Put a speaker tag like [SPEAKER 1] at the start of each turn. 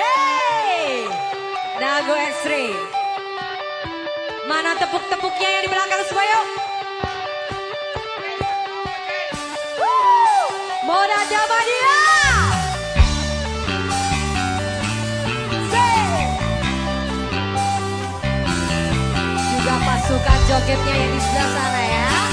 [SPEAKER 1] Hey! Nago X3. Mana tepuk-tepuknya yang di belakang semua yuk? Moda Jabadia! Say! Juga pasukan jogetnya yang di sebelah sana ya.